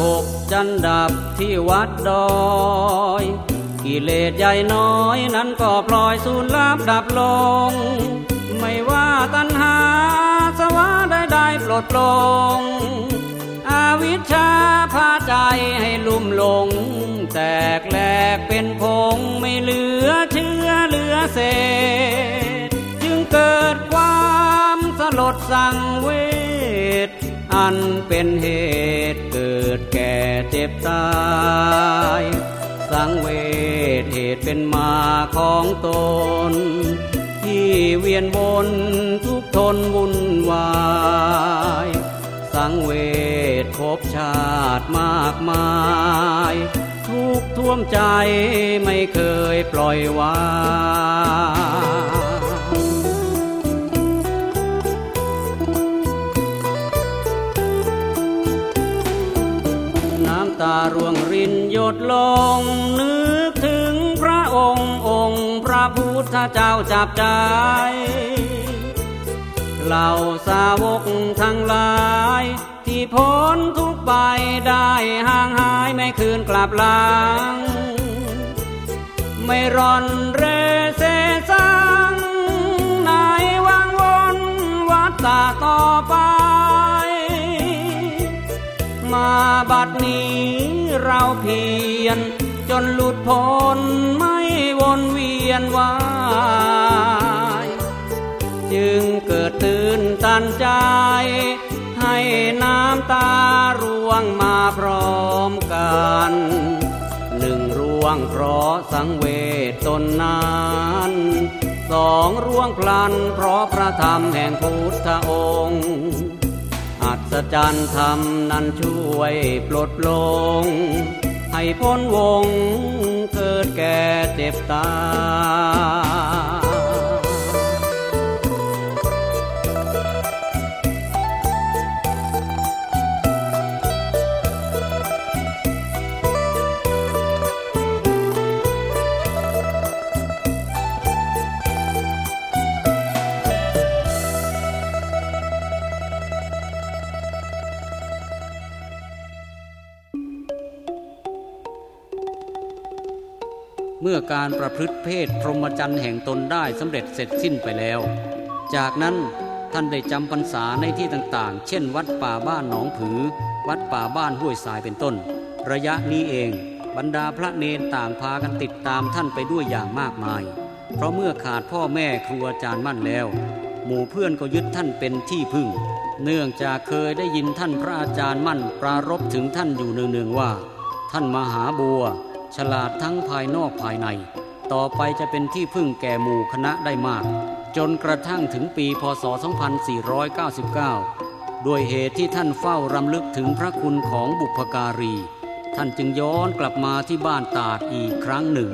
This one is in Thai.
หกจันดับที่วัดดอยกิเลสใหญ่น้อยนั้นก็ปล่อยสูญลับดับลง ไม่ว่าตัณหาสวะใดๆปลดปลง อาวิชชาพาใจให้ลุ่มหลง แตกแหลกเป็นพงไม่เหลือเชื้อเหลือเศษ จึงเกิดความสลดสังเวช อันเป็นเหตุเกิดแก่เจ็บตาย สังเวชเหตุเป็นมาของตน ที่เวียนวนทุกทนวุ่นวาย สังเวชพบชาติมากมาย ทุกท่วมใจไม่เคยปล่อยวางำตาร่วงรินหยดลง นึกถึงพระองค์องค์พระพุทธเจ้าจับใจเหล่าสาวกทั้งหลาย ที่พ้นทุกไปได้ห่างหายไม่คืนกลับหลัง ไม่ร่อนเร บัดนี้เราเพียรจนหลุดพ้นไม่วนเวียนวายจึงเกิดตื่นตันใจ ให้น้ำตาร่วงมาพร้อมกันหนึ่งร่วงเพราะสังเวชตนนันสองร่วงพลันเพราะพระธรรมแห่งพุทธองค์ ศจรรย์ธรรมนั้นช่วยปลดลง ให้พ้นวงเกิดแก่เจ็บตาย เมื่อการประพฤติเพศพรหมจรรย์แห่งตนได้สำเร็จเสร็จสิ้นไปแล้ว จากนั้นท่านได้จำพรรษาในที่ต่างๆ เช่น วัดป่าบ้านหนองผือ วัดป่าบ้านห้วยทรายเป็นต้น ระยะนี้เองบรรดาพระเนนต่างพากันติดตามท่านไปด้วยอย่างมากมาย เพราะเมื่อขาดพ่อแม่ครูอาจารย์มั่นแล้ว หมู่เพื่อนก็ยึดท่านเป็นที่พึ่ง เนื่องจากเคยได้ยินท่านพระอาจารย์มั่นปรารบถึงท่านอยู่เนืองๆว่า ท่านมหาบัว ฉลาดทั้งภายนอกภายใน ต่อไปจะเป็นที่พึ่งแก่หมู่คณะได้มาก จนกระทั่งถึงปีพศ 2499 ด้วยเหตุที่ท่านเฝ้ารำลึกถึงพระคุณของบุพการี ท่านจึงย้อนกลับมาที่บ้านตาดอีกครั้งหนึ่ง